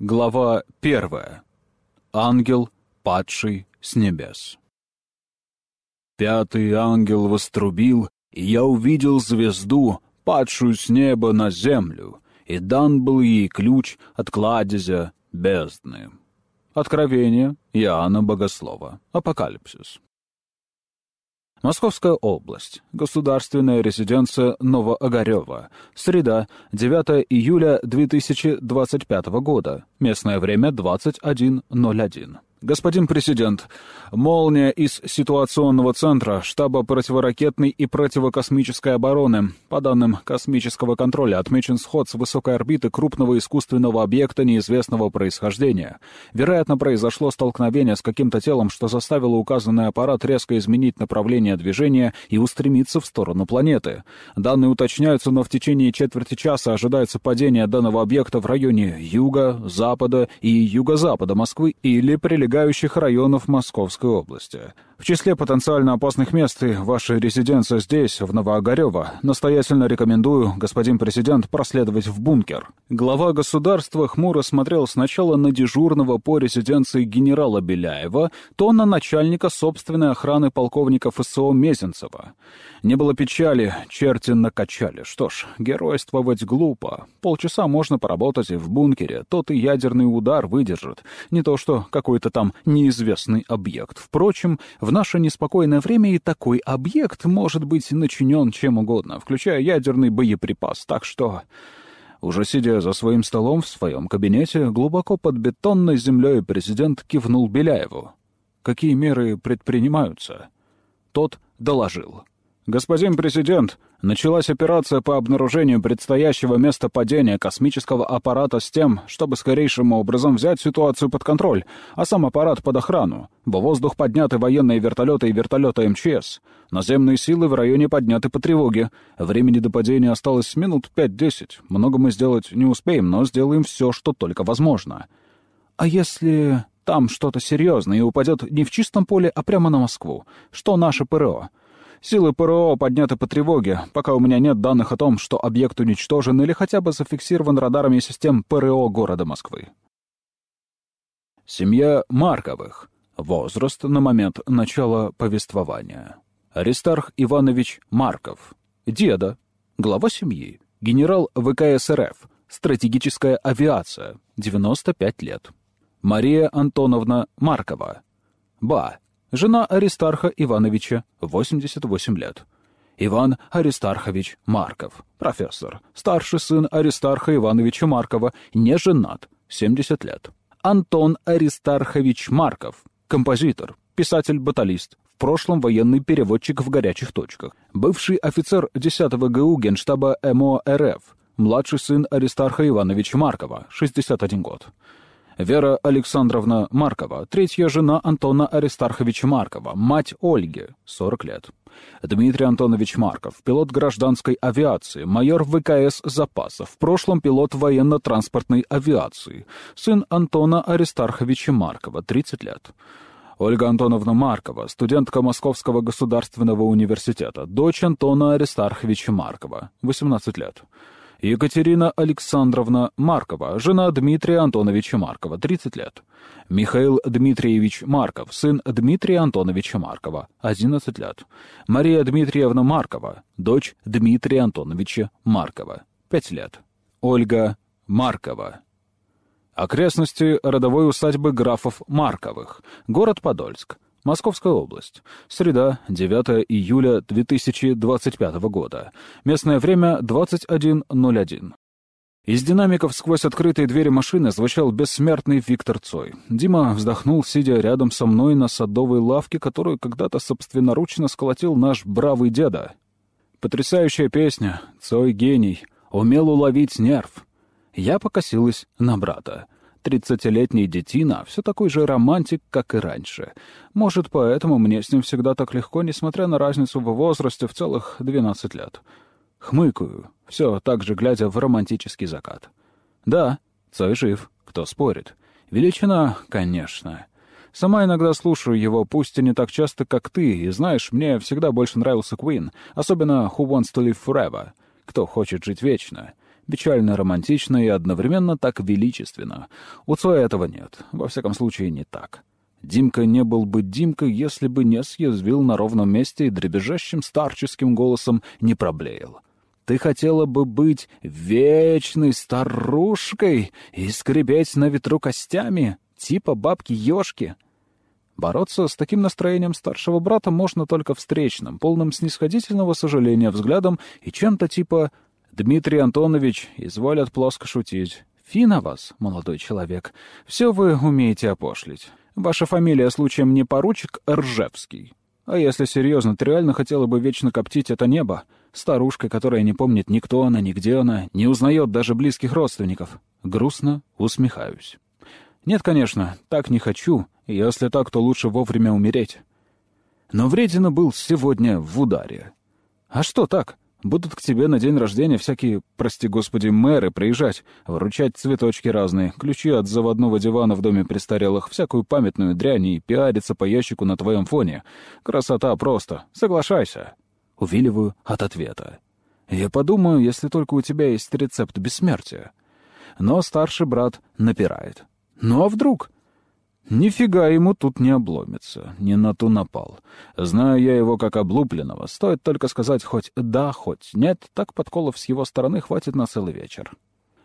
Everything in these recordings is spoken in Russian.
Глава первая. Ангел, падший с небес. Пятый ангел вострубил, и я увидел звезду, падшую с неба на землю, и дан был ей ключ от кладезя бездны. Откровение Иоанна Богослова. Апокалипсис. Московская область. Государственная резиденция Новоогарева. Среда, 9 июля 2025 года. Местное время 21.01. Господин президент, молния из ситуационного центра штаба противоракетной и противокосмической обороны. По данным космического контроля, отмечен сход с высокой орбиты крупного искусственного объекта неизвестного происхождения. Вероятно, произошло столкновение с каким-то телом, что заставило указанный аппарат резко изменить направление движения и устремиться в сторону планеты. Данные уточняются, но в течение четверти часа ожидается падение данного объекта в районе юга, запада и юго-запада Москвы или прилегающих прилегающих районов Московской области. В числе потенциально опасных мест и ваша резиденция здесь, в Новоогарево. Настоятельно рекомендую, господин президент, проследовать в бункер. Глава государства хмуро смотрел сначала на дежурного по резиденции генерала Беляева, то на начальника собственной охраны полковника ФСО Мезенцева. Не было печали, черти накачали. Что ж, геройствовать глупо. Полчаса можно поработать и в бункере, тот и ядерный удар выдержит. Не то что какой-то там неизвестный объект. Впрочем, наше неспокойное время и такой объект может быть начинен чем угодно, включая ядерный боеприпас, так что... Уже сидя за своим столом в своем кабинете, глубоко под бетонной землей президент кивнул Беляеву. Какие меры предпринимаются? Тот доложил. «Господин президент, началась операция по обнаружению предстоящего места падения космического аппарата с тем, чтобы скорейшим образом взять ситуацию под контроль, а сам аппарат под охрану. В воздух подняты военные вертолеты и вертолеты МЧС. Наземные силы в районе подняты по тревоге. Времени до падения осталось минут 5-10. Много мы сделать не успеем, но сделаем все, что только возможно. А если там что-то серьезное и упадет не в чистом поле, а прямо на Москву? Что наше ПРО?» Силы ПРО подняты по тревоге, пока у меня нет данных о том, что объект уничтожен или хотя бы зафиксирован радарами систем ПРО города Москвы. Семья Марковых. Возраст на момент начала повествования. Аристарх Иванович Марков. Деда. Глава семьи. Генерал ВКС РФ. Стратегическая авиация. 95 лет. Мария Антоновна Маркова. Ба. Жена Аристарха Ивановича, 88 лет. Иван Аристархович Марков, профессор. Старший сын Аристарха Ивановича Маркова, не женат, 70 лет. Антон Аристархович Марков, композитор, писатель-баталист, в прошлом военный переводчик в горячих точках, бывший офицер 10-го ГУ Генштаба МО РФ, младший сын Аристарха Ивановича Маркова, 61 год. Вера Александровна Маркова, третья жена Антона Аристарховича Маркова, мать Ольги, 40 лет. Дмитрий Антонович Марков, пилот гражданской авиации, майор ВКС запасов, в прошлом пилот военно-транспортной авиации, сын Антона Аристарховича Маркова, 30 лет. Ольга Антоновна Маркова, студентка Московского государственного университета, дочь Антона Аристарховича Маркова, 18 лет. Екатерина Александровна Маркова, жена Дмитрия Антоновича Маркова, 30 лет. Михаил Дмитриевич Марков, сын Дмитрия Антоновича Маркова, 11 лет. Мария Дмитриевна Маркова, дочь Дмитрия Антоновича Маркова, 5 лет. Ольга Маркова. Окрестности родовой усадьбы графов Марковых. Город Подольск. Московская область. Среда, 9 июля 2025 года. Местное время 21.01. Из динамиков сквозь открытые двери машины звучал бессмертный Виктор Цой. Дима вздохнул, сидя рядом со мной на садовой лавке, которую когда-то собственноручно сколотил наш бравый деда. Потрясающая песня, Цой гений, умел уловить нерв. Я покосилась на брата. Тридцатилетний детина все такой же романтик, как и раньше. Может, поэтому мне с ним всегда так легко, несмотря на разницу в возрасте в целых двенадцать лет. Хмыкаю, все так же глядя в романтический закат. Да, Цой жив, кто спорит. Величина, конечно. Сама иногда слушаю его, пусть и не так часто, как ты, и знаешь, мне всегда больше нравился Куин, особенно «Who Wants to Live Forever» — «Кто хочет жить вечно». Печально романтично и одновременно так величественно. У Цоя этого нет. Во всяком случае, не так. Димка не был бы Димкой, если бы не съязвил на ровном месте и дребезжащим старческим голосом не проблеял. Ты хотела бы быть вечной старушкой и скребеть на ветру костями, типа бабки-ёшки. Бороться с таким настроением старшего брата можно только встречным, полным снисходительного сожаления взглядом и чем-то типа «Дмитрий Антонович, изволят плоско шутить. Фи на вас, молодой человек. Все вы умеете опошлить. Ваша фамилия случаем не поручик Ржевский. А если серьезно, ты реально хотела бы вечно коптить это небо?» Старушка, которая не помнит ни кто она, ни где она, не узнает даже близких родственников. Грустно усмехаюсь. Нет, конечно, так не хочу. Если так, то лучше вовремя умереть. Но Вредина был сегодня в ударе. А что так? Будут к тебе на день рождения всякие, прости господи, мэры приезжать, вручать цветочки разные, ключи от заводного дивана в доме престарелых, всякую памятную дрянь и пиариться по ящику на твоем фоне. Красота просто. Соглашайся увиливаю от ответа. Я подумаю, если только у тебя есть рецепт бессмертия. Но старший брат напирает. Ну а вдруг? Нифига ему тут не обломится, не на ту напал. Знаю я его как облупленного, стоит только сказать хоть «да», хоть «нет», так подколов с его стороны хватит на целый вечер.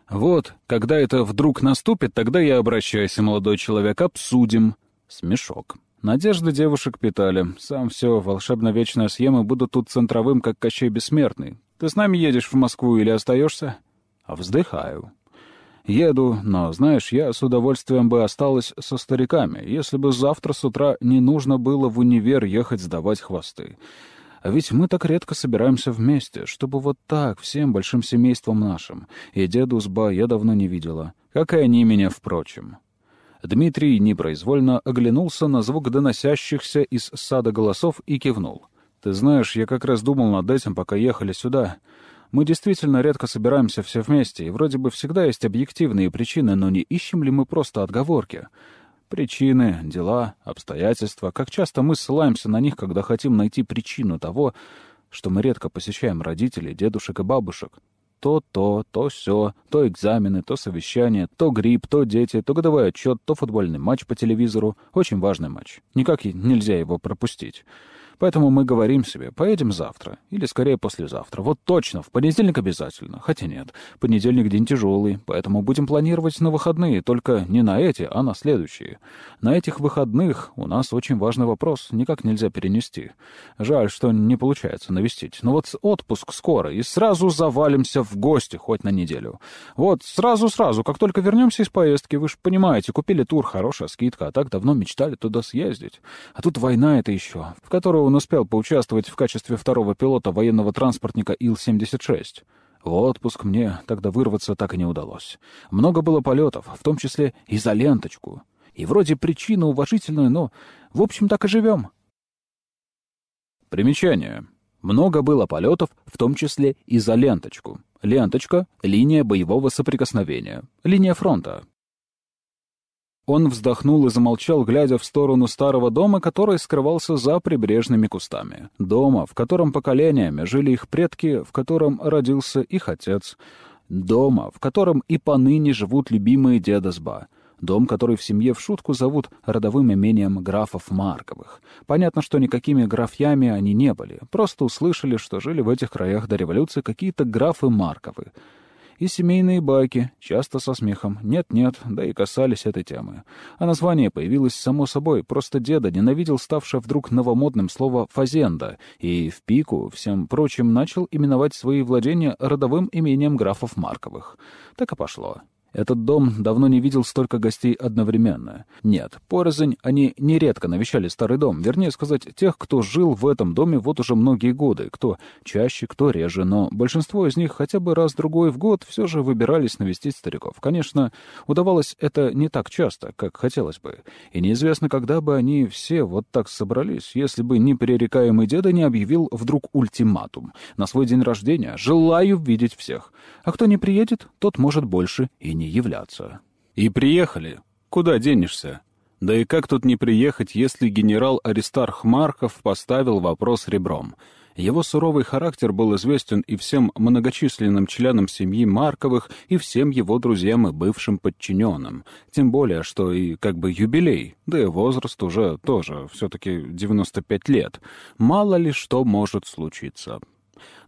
Вот, когда это вдруг наступит, тогда я обращайся, молодой человек, обсудим. Смешок. Надежды девушек питали. Сам все, волшебно-вечная съемы будут тут центровым, как Кощей Бессмертный. Ты с нами едешь в Москву или остаешься? А вздыхаю. Еду, но, знаешь, я с удовольствием бы осталась со стариками, если бы завтра с утра не нужно было в универ ехать сдавать хвосты. А ведь мы так редко собираемся вместе, чтобы вот так, всем большим семейством нашим. И деду с ба я давно не видела. Как и они меня, впрочем. Дмитрий непроизвольно оглянулся на звук доносящихся из сада голосов и кивнул. «Ты знаешь, я как раз думал над этим, пока ехали сюда. Мы действительно редко собираемся все вместе, и вроде бы всегда есть объективные причины, но не ищем ли мы просто отговорки?» Причины, дела, обстоятельства. Как часто мы ссылаемся на них, когда хотим найти причину того, что мы редко посещаем родителей, дедушек и бабушек, то то, то все, то экзамены, то совещание, то грипп, то дети, то годовой отчет, то футбольный матч по телевизору. Очень важный матч. Никак нельзя его пропустить. Поэтому мы говорим себе, поедем завтра, или скорее послезавтра. Вот точно, в понедельник обязательно. Хотя нет, понедельник день тяжелый, поэтому будем планировать на выходные, только не на эти, а на следующие. На этих выходных у нас очень важный вопрос, никак нельзя перенести. Жаль, что не получается навестить. Но вот отпуск скоро, и сразу завалимся в гости хоть на неделю. Вот сразу-сразу, как только вернемся из поездки, вы же понимаете, купили тур, хорошая скидка, а так давно мечтали туда съездить. А тут война это еще, в которую он успел поучаствовать в качестве второго пилота военного транспортника Ил-76. В отпуск мне тогда вырваться так и не удалось. Много было полетов, в том числе и за ленточку. И вроде причина уважительная, но, в общем, так и живем. Примечание. Много было полетов, в том числе и за ленточку. Ленточка — линия боевого соприкосновения, линия фронта. Он вздохнул и замолчал, глядя в сторону старого дома, который скрывался за прибрежными кустами. Дома, в котором поколениями жили их предки, в котором родился их отец. Дома, в котором и поныне живут любимые деда Сба. Дом, который в семье в шутку зовут родовым имением графов Марковых. Понятно, что никакими графьями они не были. Просто услышали, что жили в этих краях до революции какие-то графы Марковы и семейные байки, часто со смехом. Нет-нет, да и касались этой темы. А название появилось само собой, просто деда ненавидел ставшее вдруг новомодным слово «фазенда», и в пику всем прочим начал именовать свои владения родовым имением графов Марковых. Так и пошло. Этот дом давно не видел столько гостей одновременно. Нет, порознь они нередко навещали старый дом, вернее сказать, тех, кто жил в этом доме вот уже многие годы, кто чаще, кто реже, но большинство из них хотя бы раз-другой в год все же выбирались навестить стариков. Конечно, удавалось это не так часто, как хотелось бы, и неизвестно, когда бы они все вот так собрались, если бы непререкаемый деда не объявил вдруг ультиматум. На свой день рождения желаю видеть всех, а кто не приедет, тот может больше и не не являться. И приехали. Куда денешься? Да и как тут не приехать, если генерал Аристарх Марков поставил вопрос ребром? Его суровый характер был известен и всем многочисленным членам семьи Марковых, и всем его друзьям и бывшим подчиненным. Тем более, что и как бы юбилей, да и возраст уже тоже, все-таки 95 лет. Мало ли что может случиться.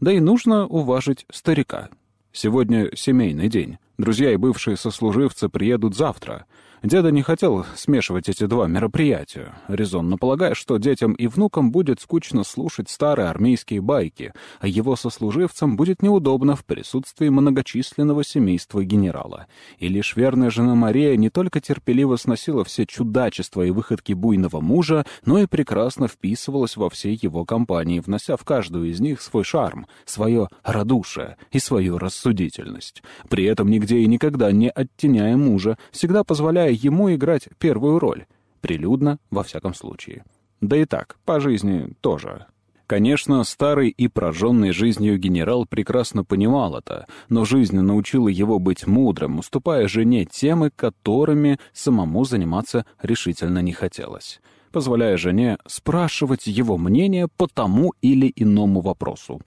Да и нужно уважить старика. Сегодня семейный день. Друзья и бывшие сослуживцы приедут завтра. Деда не хотел смешивать эти два мероприятия, резонно полагая, что детям и внукам будет скучно слушать старые армейские байки, а его сослуживцам будет неудобно в присутствии многочисленного семейства генерала. И лишь верная жена Мария не только терпеливо сносила все чудачества и выходки буйного мужа, но и прекрасно вписывалась во все его компании, внося в каждую из них свой шарм, свое радушие и свою рассудительность. При этом нигде и никогда не оттеняя мужа, всегда позволяя позволяя ему играть первую роль, прилюдно, во всяком случае. Да и так, по жизни тоже. Конечно, старый и прожженный жизнью генерал прекрасно понимал это, но жизнь научила его быть мудрым, уступая жене темы, которыми самому заниматься решительно не хотелось, позволяя жене спрашивать его мнение по тому или иному вопросу.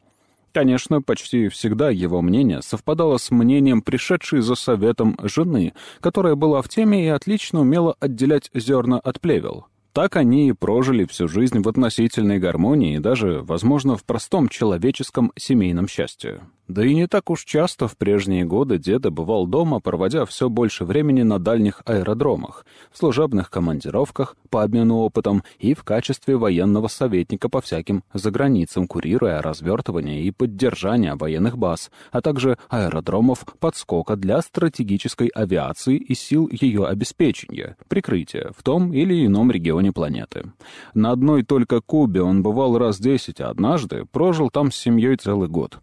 Конечно, почти всегда его мнение совпадало с мнением пришедшей за советом жены, которая была в теме и отлично умела отделять зерна от плевел. Так они и прожили всю жизнь в относительной гармонии и даже, возможно, в простом человеческом семейном счастье. Да и не так уж часто в прежние годы деда бывал дома, проводя все больше времени на дальних аэродромах, в служебных командировках, по обмену опытом и в качестве военного советника по всяким заграницам, курируя развертывание и поддержание военных баз, а также аэродромов подскока для стратегической авиации и сил ее обеспечения, прикрытия в том или ином регионе планеты. На одной только Кубе он бывал раз десять, а однажды прожил там с семьей целый год.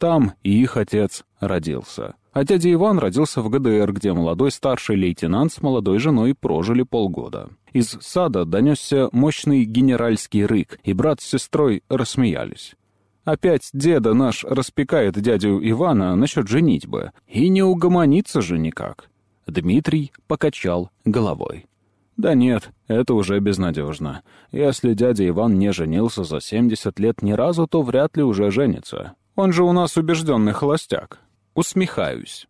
Там и их отец родился. А дядя Иван родился в ГДР, где молодой старший лейтенант с молодой женой прожили полгода. Из сада донесся мощный генеральский рык, и брат с сестрой рассмеялись. Опять деда наш распекает дядю Ивана насчет женитьбы, и не угомонится же никак. Дмитрий покачал головой. Да нет, это уже безнадежно. Если дядя Иван не женился за 70 лет ни разу, то вряд ли уже женится. Он же у нас убежденный холостяк. Усмехаюсь.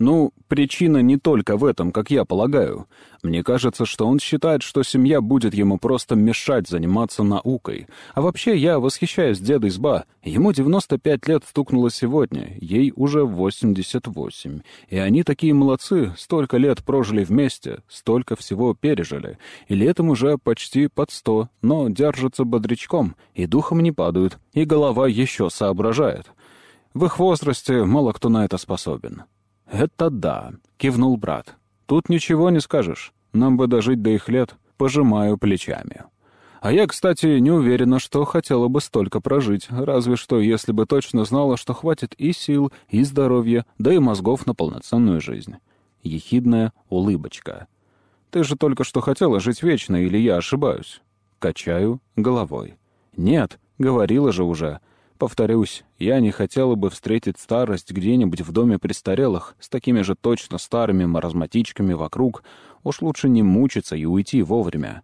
Ну, причина не только в этом, как я полагаю. Мне кажется, что он считает, что семья будет ему просто мешать заниматься наукой. А вообще, я восхищаюсь дедой Сба. Ему 95 лет стукнуло сегодня, ей уже 88. И они такие молодцы, столько лет прожили вместе, столько всего пережили. И летом уже почти под 100, но держатся бодрячком, и духом не падают, и голова еще соображает. В их возрасте мало кто на это способен. «Это да», — кивнул брат. «Тут ничего не скажешь. Нам бы дожить до их лет. Пожимаю плечами». А я, кстати, не уверена, что хотела бы столько прожить, разве что если бы точно знала, что хватит и сил, и здоровья, да и мозгов на полноценную жизнь. Ехидная улыбочка. «Ты же только что хотела жить вечно, или я ошибаюсь?» Качаю головой. «Нет, говорила же уже. Повторюсь, я не хотела бы встретить старость где-нибудь в доме престарелых с такими же точно старыми маразматичками вокруг. Уж лучше не мучиться и уйти вовремя.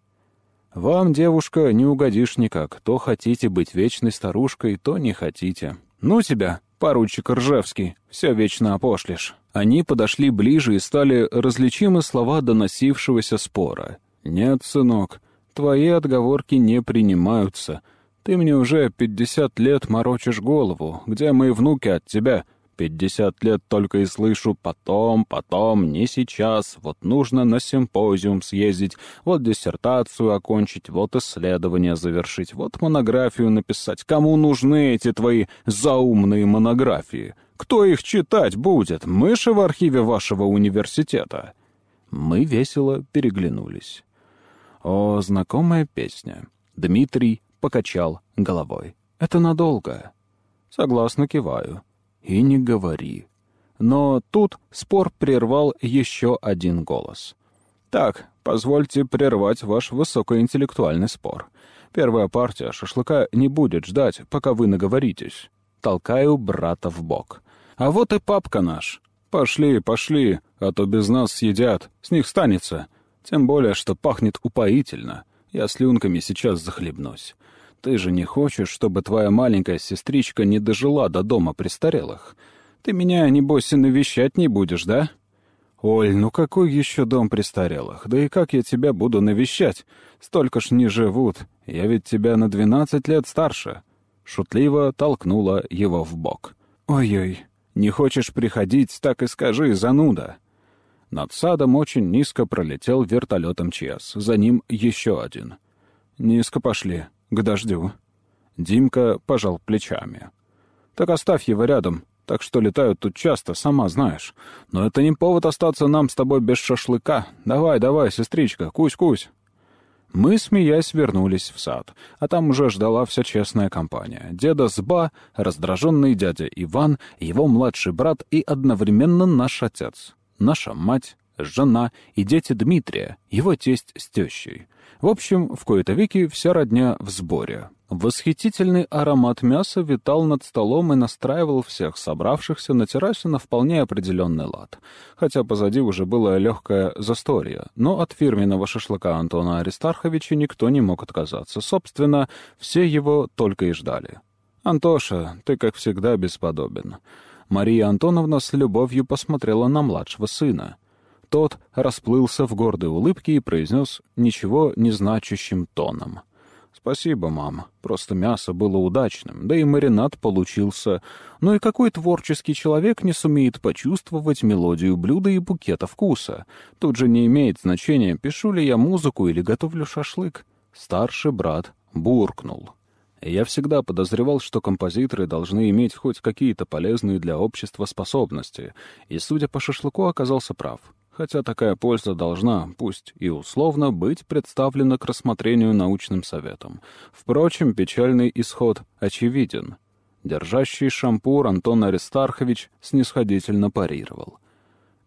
Вам, девушка, не угодишь никак. То хотите быть вечной старушкой, то не хотите. Ну тебя, поручик Ржевский, все вечно опошлишь. Они подошли ближе и стали различимы слова доносившегося спора. «Нет, сынок, твои отговорки не принимаются». Ты мне уже пятьдесят лет морочишь голову. Где мои внуки от тебя? Пятьдесят лет только и слышу «потом, потом, не сейчас, вот нужно на симпозиум съездить, вот диссертацию окончить, вот исследование завершить, вот монографию написать. Кому нужны эти твои заумные монографии? Кто их читать будет? Мыши в архиве вашего университета?» Мы весело переглянулись. О, знакомая песня. Дмитрий покачал головой. «Это надолго». «Согласно киваю». «И не говори». Но тут спор прервал еще один голос. «Так, позвольте прервать ваш высокоинтеллектуальный спор. Первая партия шашлыка не будет ждать, пока вы наговоритесь». Толкаю брата в бок. «А вот и папка наш. Пошли, пошли, а то без нас съедят, с них станется. Тем более, что пахнет упоительно. Я слюнками сейчас захлебнусь. Ты же не хочешь, чтобы твоя маленькая сестричка не дожила до дома престарелых? Ты меня, небось, и навещать не будешь, да?» «Оль, ну какой еще дом престарелых? Да и как я тебя буду навещать? Столько ж не живут. Я ведь тебя на двенадцать лет старше». Шутливо толкнула его в бок. «Ой-ой, не хочешь приходить, так и скажи, зануда». Над садом очень низко пролетел вертолет МЧС. За ним еще один. «Низко пошли. К дождю». Димка пожал плечами. «Так оставь его рядом так что летают тут часто, сама знаешь. Но это не повод остаться нам с тобой без шашлыка. Давай, давай, сестричка, кусь-кусь». Мы, смеясь, вернулись в сад, а там уже ждала вся честная компания. Деда Сба, раздраженный дядя Иван, его младший брат и одновременно наш отец, наша мать, жена и дети Дмитрия, его тесть с тещей. В общем, в кои-то веки вся родня в сборе. Восхитительный аромат мяса витал над столом и настраивал всех собравшихся на террасе на вполне определенный лад. Хотя позади уже было легкое застолье, но от фирменного шашлыка Антона Аристарховича никто не мог отказаться. Собственно, все его только и ждали. «Антоша, ты, как всегда, бесподобен». Мария Антоновна с любовью посмотрела на младшего сына. Тот расплылся в гордой улыбке и произнес ничего не значащим тоном — «Спасибо, мам. Просто мясо было удачным, да и маринад получился. Ну и какой творческий человек не сумеет почувствовать мелодию блюда и букета вкуса? Тут же не имеет значения, пишу ли я музыку или готовлю шашлык». Старший брат буркнул. Я всегда подозревал, что композиторы должны иметь хоть какие-то полезные для общества способности, и, судя по шашлыку, оказался прав хотя такая польза должна, пусть и условно, быть представлена к рассмотрению научным советом. Впрочем, печальный исход очевиден. Держащий шампур Антон Аристархович снисходительно парировал.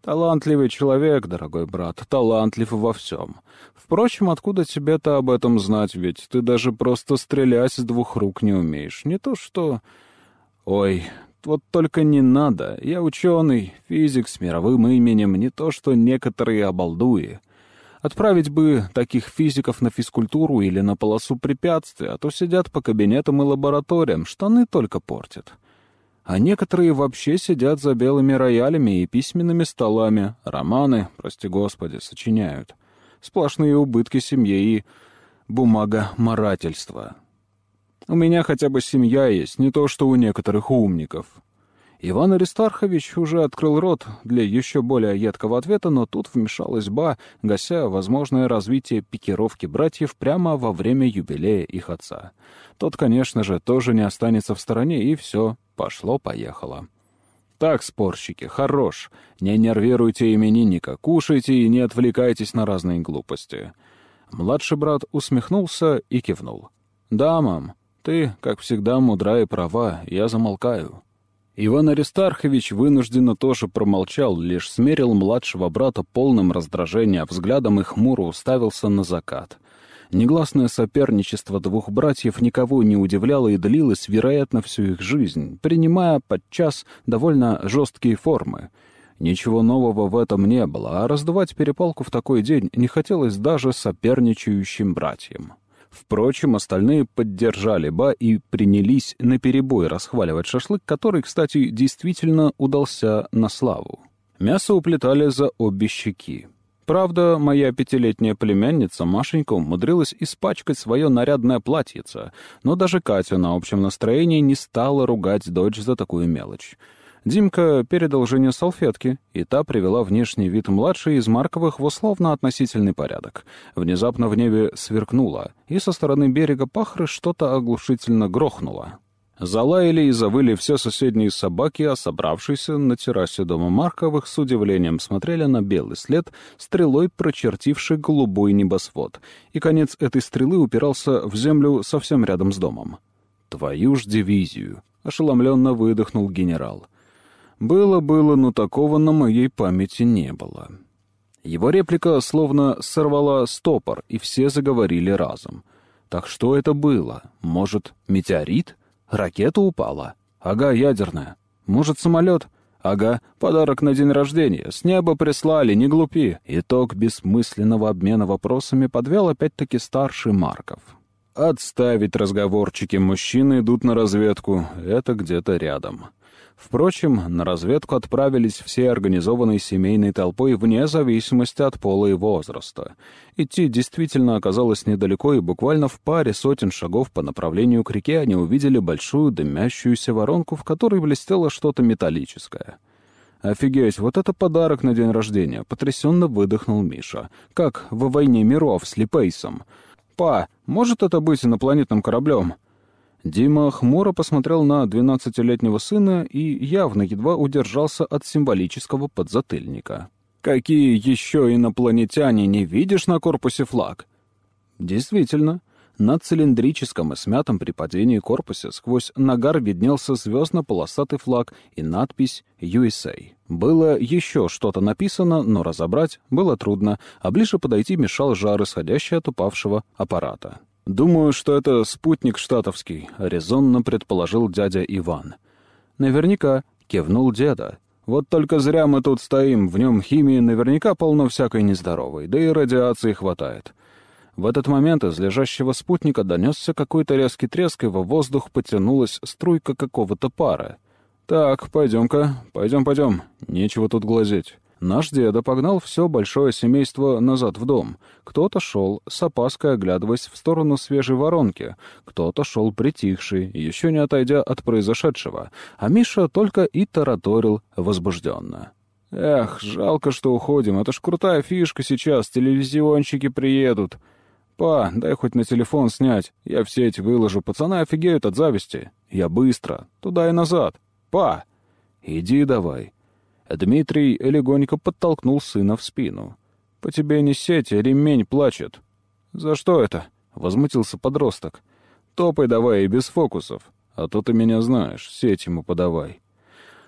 «Талантливый человек, дорогой брат, талантлив во всем. Впрочем, откуда тебе-то об этом знать, ведь ты даже просто стрелять с двух рук не умеешь. Не то что... Ой, вот только не надо. Я ученый, физик с мировым именем, не то что некоторые обалдуи. Отправить бы таких физиков на физкультуру или на полосу препятствий, а то сидят по кабинетам и лабораториям, штаны только портят. А некоторые вообще сидят за белыми роялями и письменными столами, романы, прости господи, сочиняют. Сплошные убытки семье и бумага-марательства. У меня хотя бы семья есть, не то что у некоторых умников». Иван Аристархович уже открыл рот для еще более едкого ответа, но тут вмешалась Ба, гася возможное развитие пикировки братьев прямо во время юбилея их отца. Тот, конечно же, тоже не останется в стороне, и все, пошло-поехало. «Так, спорщики, хорош. Не нервируйте именинника, кушайте и не отвлекайтесь на разные глупости». Младший брат усмехнулся и кивнул. «Да, мам, ты, как всегда, мудра и права, я замолкаю». Иван Аристархович вынужденно тоже промолчал, лишь смерил младшего брата полным раздражения взглядом и хмуро уставился на закат. Негласное соперничество двух братьев никого не удивляло и длилось, вероятно, всю их жизнь, принимая подчас довольно жесткие формы. Ничего нового в этом не было, а раздувать перепалку в такой день не хотелось даже соперничающим братьям. Впрочем, остальные поддержали Ба и принялись наперебой расхваливать шашлык, который, кстати, действительно удался на славу. Мясо уплетали за обе щеки. Правда, моя пятилетняя племянница Машенька умудрилась испачкать свое нарядное платьице, но даже Катя на общем настроении не стала ругать дочь за такую мелочь. Димка передал Жене салфетки, и та привела внешний вид младшей из Марковых в условно-относительный порядок. Внезапно в небе сверкнуло, и со стороны берега Пахры что-то оглушительно грохнуло. Залаяли и завыли все соседние собаки, а собравшиеся на террасе дома Марковых с удивлением смотрели на белый след, стрелой прочертивший голубой небосвод, и конец этой стрелы упирался в землю совсем рядом с домом. «Твою ж дивизию!» — ошеломленно выдохнул генерал. Было-было, но такого на моей памяти не было. Его реплика словно сорвала стопор, и все заговорили разом. Так что это было? Может, метеорит? Ракета упала? Ага, ядерная. Может, самолет? Ага, подарок на день рождения. С неба прислали, не глупи. Итог бессмысленного обмена вопросами подвел опять-таки старший Марков. Отставить разговорчики. Мужчины идут на разведку. Это где-то рядом. Впрочем, на разведку отправились все организованной семейной толпой вне зависимости от пола и возраста. Идти действительно оказалось недалеко, и буквально в паре сотен шагов по направлению к реке они увидели большую дымящуюся воронку, в которой блестело что-то металлическое. «Офигеть, вот это подарок на день рождения!» — потрясенно выдохнул Миша. «Как во «Войне миров» с Липейсом. «Па, может это быть инопланетным кораблем?» Дима хмуро посмотрел на двенадцатилетнего сына и явно едва удержался от символического подзатыльника. «Какие еще инопланетяне не видишь на корпусе флаг?» «Действительно». На цилиндрическом и смятом при падении корпусе сквозь нагар виднелся звездно-полосатый флаг и надпись «USA». Было еще что-то написано, но разобрать было трудно, а ближе подойти мешал жар, исходящий от упавшего аппарата. «Думаю, что это спутник штатовский», — резонно предположил дядя Иван. «Наверняка», — кивнул деда. «Вот только зря мы тут стоим, в нем химии наверняка полно всякой нездоровой, да и радиации хватает». В этот момент из лежащего спутника донесся какой-то резкий треск, и во воздух потянулась струйка какого-то пара. «Так, пойдем-ка, пойдем-пойдем, нечего тут глазеть». Наш деда погнал все большое семейство назад в дом. Кто-то шел, с опаской оглядываясь в сторону свежей воронки, кто-то шел притихший, еще не отойдя от произошедшего, а Миша только и тараторил возбужденно. «Эх, жалко, что уходим, это ж крутая фишка сейчас, телевизионщики приедут. «Па, дай хоть на телефон снять. Я в сеть выложу. Пацаны офигеют от зависти. Я быстро. Туда и назад. Па!» «Иди давай». Дмитрий легонько подтолкнул сына в спину. «По тебе не сеть, а ремень плачет». «За что это?» — возмутился подросток. «Топай давай и без фокусов. А то ты меня знаешь, сеть ему подавай».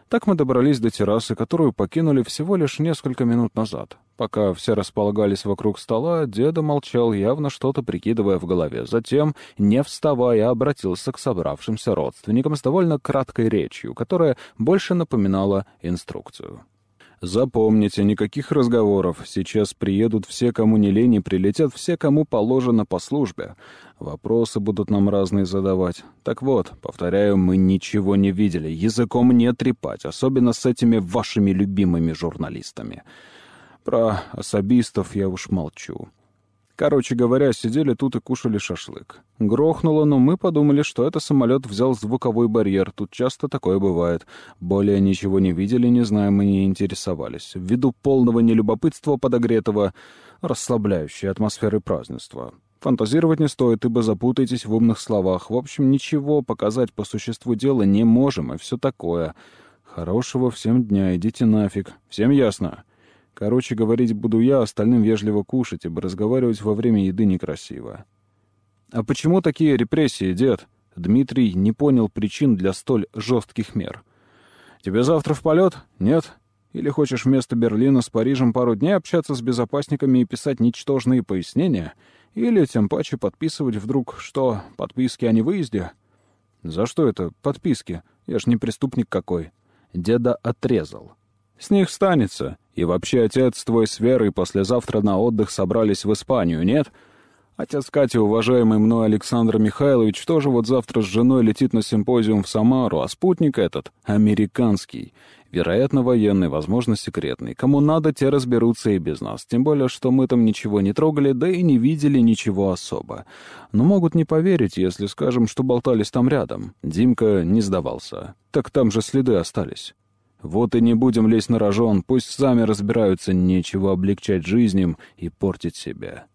Так мы добрались до террасы, которую покинули всего лишь несколько минут назад. Пока все располагались вокруг стола, деда молчал, явно что-то прикидывая в голове. Затем, не вставая, обратился к собравшимся родственникам с довольно краткой речью, которая больше напоминала инструкцию. Запомните, никаких разговоров. Сейчас приедут все, кому не лень, и прилетят все, кому положено по службе. Вопросы будут нам разные задавать. Так вот, повторяю, мы ничего не видели. Языком не трепать, особенно с этими вашими любимыми журналистами. Про особистов я уж молчу. Короче говоря, сидели тут и кушали шашлык. Грохнуло, но мы подумали, что это самолет взял звуковой барьер. Тут часто такое бывает. Более ничего не видели, не знаем и не интересовались. Ввиду полного нелюбопытства подогретого, расслабляющей атмосферы празднества. Фантазировать не стоит, ибо запутаетесь в умных словах. В общем, ничего показать по существу дела не можем, и все такое. Хорошего всем дня, идите нафиг. Всем ясно? Короче, говорить буду я, остальным вежливо кушать, ибо разговаривать во время еды некрасиво. «А почему такие репрессии, дед?» Дмитрий не понял причин для столь жестких мер. «Тебе завтра в полет? Нет? Или хочешь вместо Берлина с Парижем пару дней общаться с безопасниками и писать ничтожные пояснения? Или тем паче подписывать вдруг, что, подписки о невыезде?» «За что это подписки? Я ж не преступник какой». Деда отрезал. «С них станется. И вообще, отец твой с Верой послезавтра на отдых собрались в Испанию, нет? Отец Кати, уважаемый мной Александр Михайлович, тоже вот завтра с женой летит на симпозиум в Самару, а спутник этот — американский. Вероятно, военный, возможно, секретный. Кому надо, те разберутся и без нас. Тем более, что мы там ничего не трогали, да и не видели ничего особо. Но могут не поверить, если скажем, что болтались там рядом. Димка не сдавался. Так там же следы остались. Вот и не будем лезть на рожон, пусть сами разбираются, нечего облегчать жизнь им и портить себя.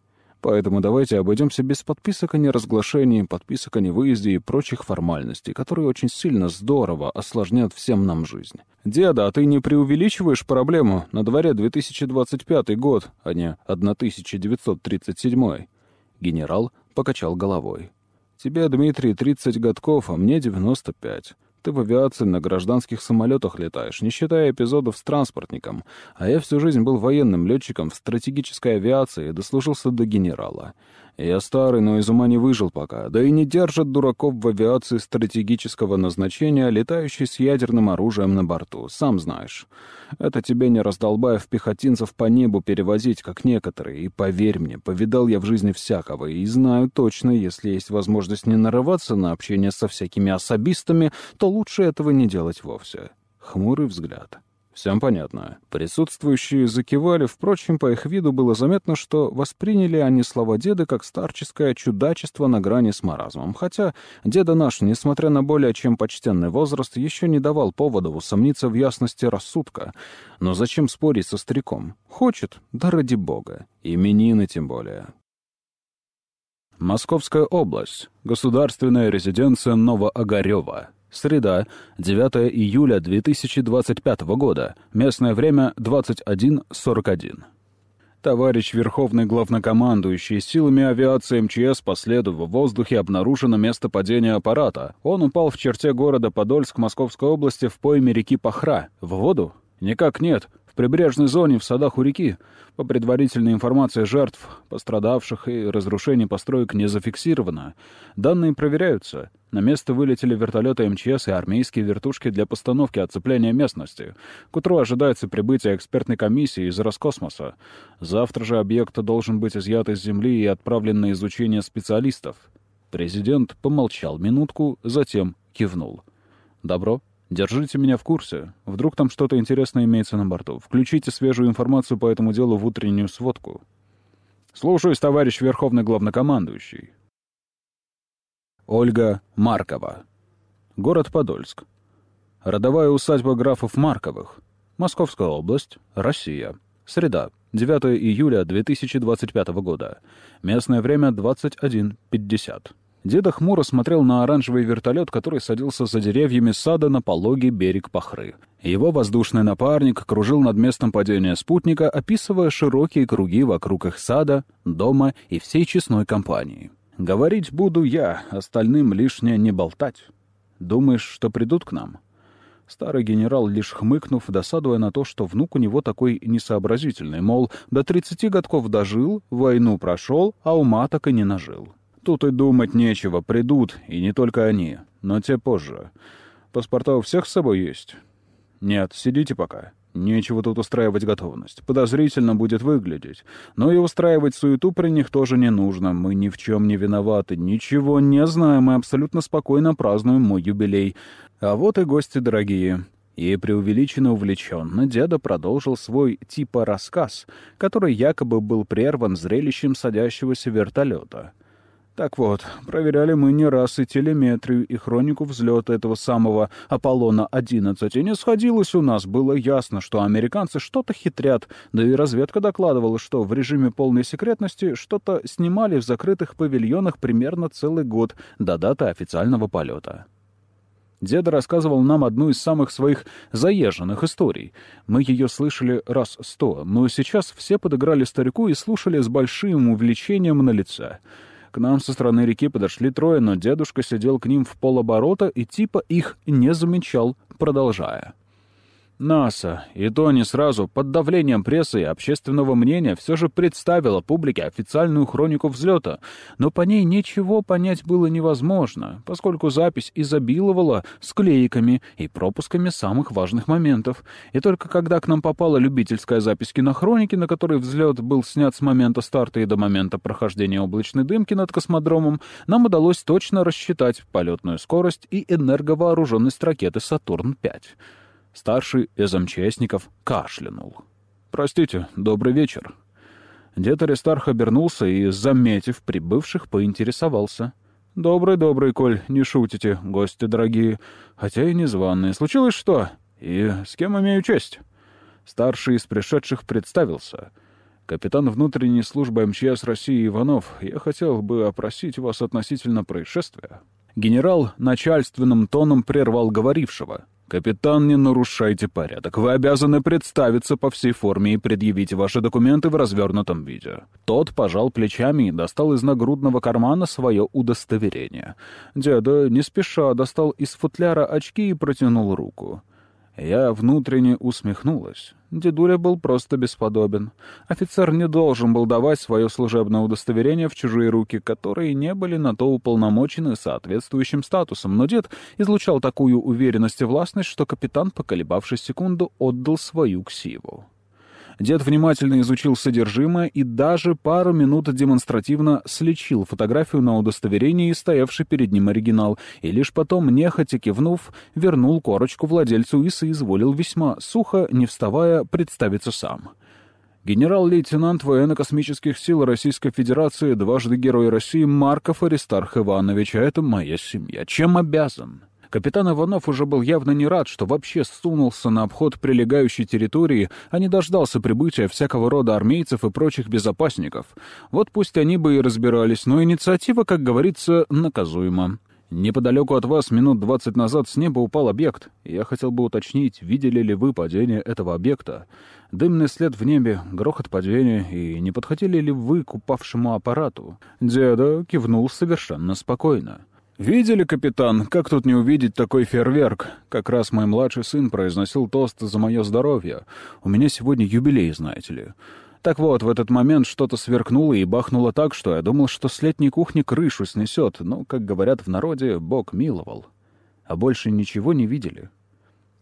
Поэтому давайте обойдемся без подписок о неразглашении, подписок о невыезде и прочих формальностей, которые очень сильно здорово осложнят всем нам жизнь. Деда, а ты не преувеличиваешь проблему? На дворе 2025 год, а не 1937. Генерал покачал головой. Тебе, Дмитрий, 30 годков, а мне 95. Ты в авиации на гражданских самолетах летаешь, не считая эпизодов с транспортником. А я всю жизнь был военным летчиком в стратегической авиации и дослужился до генерала. Я старый, но из ума не выжил пока, да и не держат дураков в авиации стратегического назначения, летающий с ядерным оружием на борту, сам знаешь. Это тебе не раздолбаев пехотинцев по небу перевозить, как некоторые, и поверь мне, повидал я в жизни всякого, и знаю точно, если есть возможность не нарываться на общение со всякими особистами, то лучше этого не делать вовсе. Хмурый взгляд. Всем понятно. Присутствующие закивали, впрочем, по их виду было заметно, что восприняли они слова деда как старческое чудачество на грани с маразмом, хотя деда наш, несмотря на более чем почтенный возраст, еще не давал повода усомниться в ясности рассудка. Но зачем спорить со стариком? Хочет, да ради бога. Именины тем более. Московская область. Государственная резиденция Новоогарева. Среда, 9 июля 2025 года. Местное время 21.41. Товарищ Верховный Главнокомандующий силами авиации МЧС по следу в воздухе обнаружено место падения аппарата. Он упал в черте города Подольск Московской области в пойме реки Пахра. В воду? Никак нет. Прибрежной зоне, в садах у реки, по предварительной информации жертв, пострадавших и разрушений построек не зафиксировано. Данные проверяются. На место вылетели вертолеты МЧС и армейские вертушки для постановки оцепления местности. К утру ожидается прибытие экспертной комиссии из Роскосмоса. Завтра же объект должен быть изъят из Земли и отправлен на изучение специалистов. Президент помолчал минутку, затем кивнул. «Добро. Держите меня в курсе. Вдруг там что-то интересное имеется на борту. Включите свежую информацию по этому делу в утреннюю сводку. Слушаюсь, товарищ Верховный Главнокомандующий. Ольга Маркова. Город Подольск. Родовая усадьба графов Марковых. Московская область. Россия. Среда. 9 июля 2025 года. Местное время 21.50. Деда хмуро смотрел на оранжевый вертолет, который садился за деревьями сада на пологий берег Пахры. Его воздушный напарник кружил над местом падения спутника, описывая широкие круги вокруг их сада, дома и всей честной компании. «Говорить буду я, остальным лишнее не болтать. Думаешь, что придут к нам?» Старый генерал, лишь хмыкнув, досадуя на то, что внук у него такой несообразительный, мол, до тридцати годков дожил, войну прошел, а ума так и не нажил. Тут и думать нечего, придут, и не только они, но те позже. Паспорта у всех с собой есть? Нет, сидите пока. Нечего тут устраивать готовность. Подозрительно будет выглядеть. Но и устраивать суету при них тоже не нужно. Мы ни в чем не виноваты, ничего не знаем и абсолютно спокойно празднуем мой юбилей. А вот и гости дорогие. И преувеличенно увлеченно деда продолжил свой типа рассказ, который якобы был прерван зрелищем садящегося вертолета. Так вот, проверяли мы не раз и телеметрию, и хронику взлета этого самого Аполлона-11, и не сходилось у нас. Было ясно, что американцы что-то хитрят, да и разведка докладывала, что в режиме полной секретности что-то снимали в закрытых павильонах примерно целый год до даты официального полета. Деда рассказывал нам одну из самых своих заезженных историй. Мы ее слышали раз сто, но сейчас все подыграли старику и слушали с большим увлечением на лице — к нам со стороны реки подошли трое, но дедушка сидел к ним в полоборота и типа их не замечал, продолжая. НАСА, и то не сразу, под давлением прессы и общественного мнения, все же представила публике официальную хронику взлета, но по ней ничего понять было невозможно, поскольку запись изобиловала склейками и пропусками самых важных моментов. И только когда к нам попала любительская запись кинохроники, на которой взлет был снят с момента старта и до момента прохождения облачной дымки над космодромом, нам удалось точно рассчитать полетную скорость и энерговооруженность ракеты «Сатурн-5». Старший из МЧСников кашлянул. «Простите, добрый вечер». Дед Аристарх обернулся и, заметив прибывших, поинтересовался. «Добрый-добрый, Коль, не шутите, гости дорогие, хотя и незваные. Случилось что? И с кем имею честь?» Старший из пришедших представился. «Капитан внутренней службы МЧС России Иванов, я хотел бы опросить вас относительно происшествия». Генерал начальственным тоном прервал говорившего. «Капитан, не нарушайте порядок. Вы обязаны представиться по всей форме и предъявить ваши документы в развернутом виде». Тот пожал плечами и достал из нагрудного кармана свое удостоверение. Деда не спеша достал из футляра очки и протянул руку. Я внутренне усмехнулась. Дедуля был просто бесподобен. Офицер не должен был давать свое служебное удостоверение в чужие руки, которые не были на то уполномочены соответствующим статусом, но дед излучал такую уверенность и властность, что капитан, поколебавшись секунду, отдал свою ксиву. Дед внимательно изучил содержимое и даже пару минут демонстративно слечил фотографию на удостоверении, стоявший перед ним оригинал, и лишь потом, нехотя кивнув, вернул корочку владельцу и соизволил весьма сухо, не вставая, представиться сам. Генерал-лейтенант военно-космических сил Российской Федерации, дважды Герой России Марков Аристарх Иванович, а это моя семья. Чем обязан? Капитан Иванов уже был явно не рад, что вообще сунулся на обход прилегающей территории, а не дождался прибытия всякого рода армейцев и прочих безопасников. Вот пусть они бы и разбирались, но инициатива, как говорится, наказуема. Неподалеку от вас минут двадцать назад с неба упал объект. Я хотел бы уточнить, видели ли вы падение этого объекта. Дымный след в небе, грохот падения, и не подходили ли вы к упавшему аппарату? Деда кивнул совершенно спокойно. «Видели, капитан, как тут не увидеть такой фейерверк? Как раз мой младший сын произносил тост за мое здоровье. У меня сегодня юбилей, знаете ли. Так вот, в этот момент что-то сверкнуло и бахнуло так, что я думал, что с летней кухни крышу снесет, но, как говорят в народе, Бог миловал. А больше ничего не видели».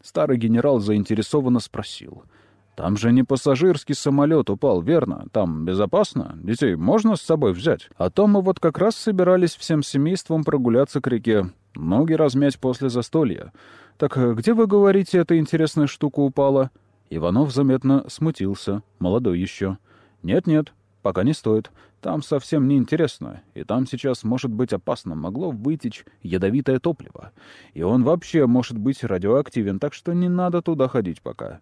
Старый генерал заинтересованно спросил — там же не пассажирский самолет упал, верно? Там безопасно? Детей можно с собой взять? А то мы вот как раз собирались всем семейством прогуляться к реке. Ноги размять после застолья. Так где, вы говорите, эта интересная штука упала?» Иванов заметно смутился. Молодой еще. «Нет-нет, пока не стоит. Там совсем не интересно, и там сейчас может быть опасно, могло вытечь ядовитое топливо. И он вообще может быть радиоактивен, так что не надо туда ходить пока.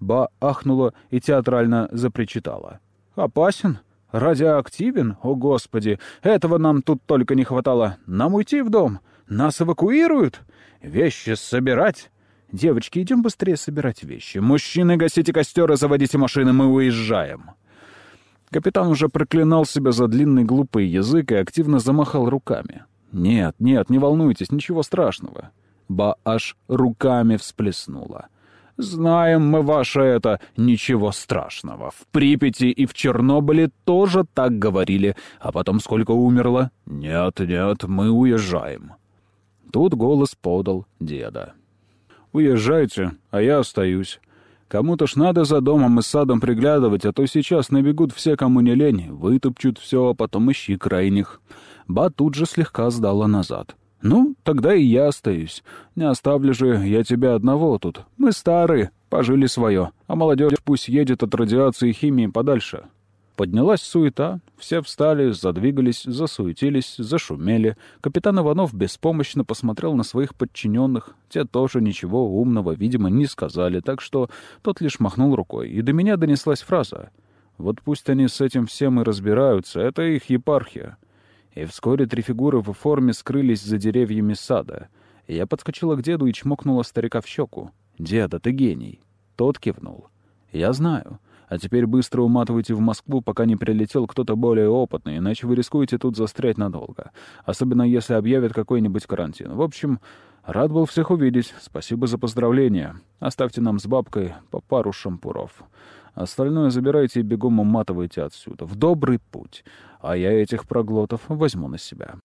Ба ахнула и театрально запричитала. «Опасен? Радиоактивен? О, Господи! Этого нам тут только не хватало. Нам уйти в дом? Нас эвакуируют? Вещи собирать?» «Девочки, идем быстрее собирать вещи. Мужчины, гасите костер и заводите машины, мы уезжаем». Капитан уже проклинал себя за длинный глупый язык и активно замахал руками. «Нет, нет, не волнуйтесь, ничего страшного». Ба аж руками всплеснула. Знаем мы ваше это, ничего страшного. В Припяти и в Чернобыле тоже так говорили. А потом сколько умерло? Нет, нет, мы уезжаем. Тут голос подал деда. Уезжайте, а я остаюсь. Кому-то ж надо за домом и садом приглядывать, а то сейчас набегут все, кому не лень, вытопчут все, а потом ищи крайних. Ба тут же слегка сдала назад. «Ну, тогда и я остаюсь. Не оставлю же я тебя одного тут. Мы старые, пожили свое, а молодежь пусть едет от радиации и химии подальше». Поднялась суета, все встали, задвигались, засуетились, зашумели. Капитан Иванов беспомощно посмотрел на своих подчиненных. Те тоже ничего умного, видимо, не сказали, так что тот лишь махнул рукой. И до меня донеслась фраза. «Вот пусть они с этим всем и разбираются, это их епархия» и вскоре три фигуры в форме скрылись за деревьями сада. Я подскочила к деду и чмокнула старика в щеку. «Деда, ты гений!» Тот кивнул. «Я знаю. А теперь быстро уматывайте в Москву, пока не прилетел кто-то более опытный, иначе вы рискуете тут застрять надолго. Особенно если объявят какой-нибудь карантин. В общем, рад был всех увидеть. Спасибо за поздравления. Оставьте нам с бабкой по пару шампуров. Остальное забирайте и бегом уматывайте отсюда. В добрый путь. А я этих проглотов возьму на себя.